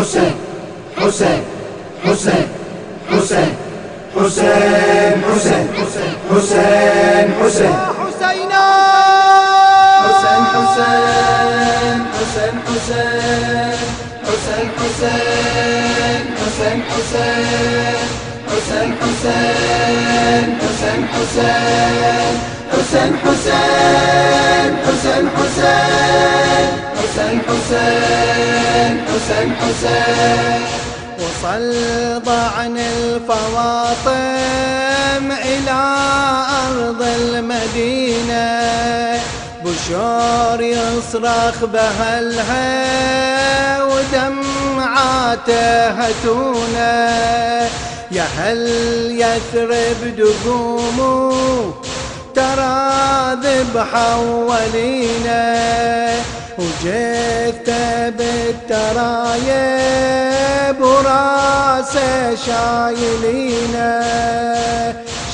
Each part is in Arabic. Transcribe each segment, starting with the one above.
حسين حسين حسين حسين حسين حسين حسين حسين حسين حسينا حسين حسين حسين حسين حسين حسين حسين حسين حسين حسين حسين حسين حسين حسين حسين حسين حسين حسين حسين وصل ضعن الفواطم إلى أرض المدينة. بشور يصرخ بهلها ودمعاته هتونه يا هل يثرب دقومه ترى ذبحة ولينا وجثت بالترايب وراسه شايلينه.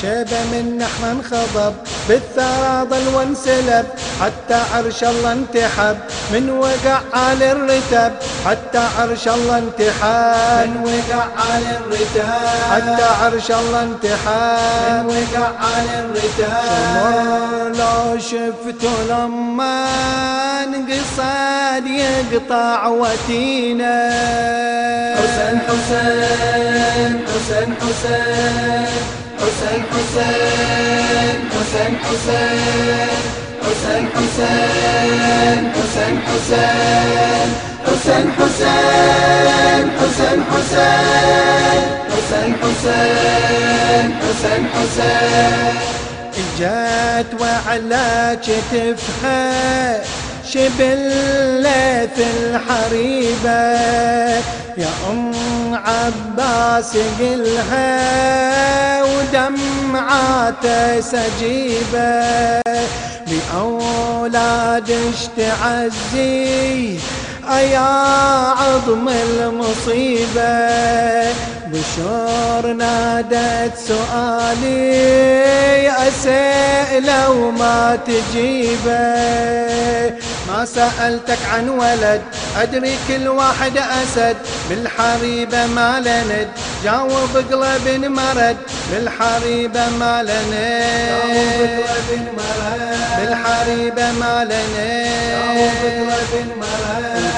شبه من نحن انخضب بالثرى ظل وانسلب حتى عرش الله انتحب من وقع على الرتب حتى عرش الله انتحب. من وقع على الرتاب حتى عرش الله انتحب. من وقع على الرتاب شمر لو شفتوا لما انقصد يقطع وتينا. حسين حسين حسين حسين حسين حسين حسين حسين حسين حسين حسين حسين حسين حسين حسين حسين حسين حسين حسين حسين. جات وعلى كتفها شبلة الحريبة يا أم عباس قلها ودمعاته سجيبة بأولادش تعزي أيا عظم المصيبة؟ بشور نادت سؤالي أسأله وما تجيبه. ما سألتك عن ولد أدري كل واحد أسد. بالحريبة ما لند جاوب قلب مرد. بالحريبة ما لند. بالحريبة ما لند.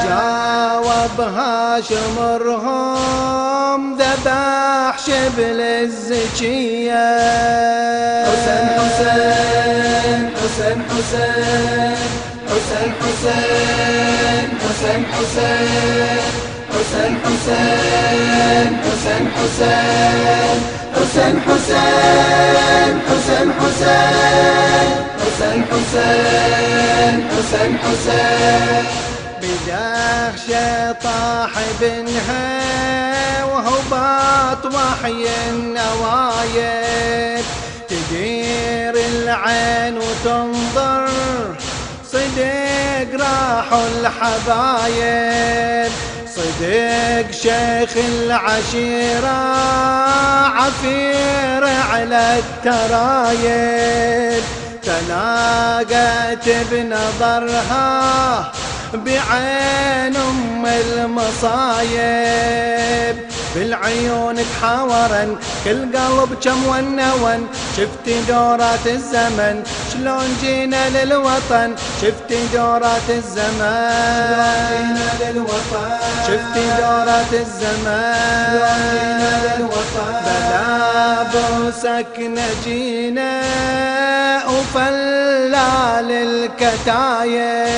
جاوب هاشم مرهم ذبح شبل الزكية. حسين حسين حسين حسين حسين حسين حسين حسين حسين حسين حسين حسين حسين حسين حسين حسين حسين حسين حسين بدخشة طاح بنها وهباط وحي النوايب تدير العين وتنظر صدق راحوا الحبايب صدق شيخ العشيرة عفير على الترايب. تلاقت بنظرها بعين أم المصايب. بالعيون تحاورن كل قلب كم ونون. شفت دورات الزمن شلون جينا للوطن. شفت دورات الزمان شفت دورات الزمان بلا بوسك نجينا وفلال الكتايب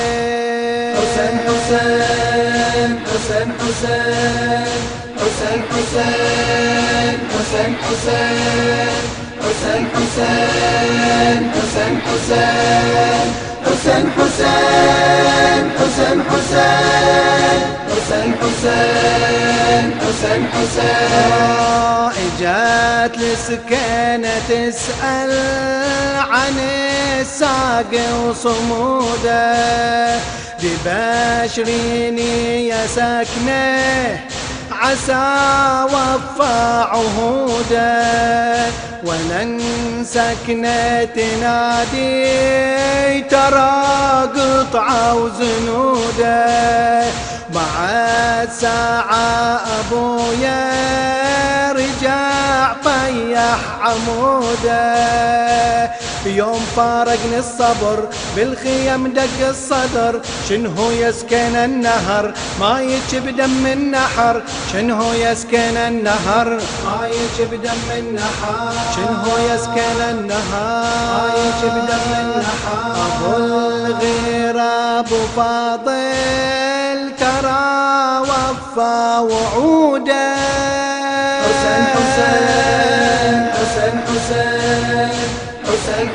حسين حسين حسين حسين. حسين حسين حسين حسين حسين حسين حسين حسين حسين حسين حسين حسين حسين حسين حسين اجت لسكينة تسأل عن الساق وصموده ببشريني يا سكنه عسى وفى عهوده ولن سكنة تنادي ترى قطعة وزنوده بعد ساعة أبويا رجع طيح عموده يوم فارقني الصبر بالخيم دق الصدر. شنهو يسكن النهر ما يجب دم النحر. شنهو يسكن النهر ما يجب دم النحر. شنهو يسكن النهر ما يجب دم النحر. أبو الغيرة أبو فاضل ترى وفى وعوده. حسين حسين.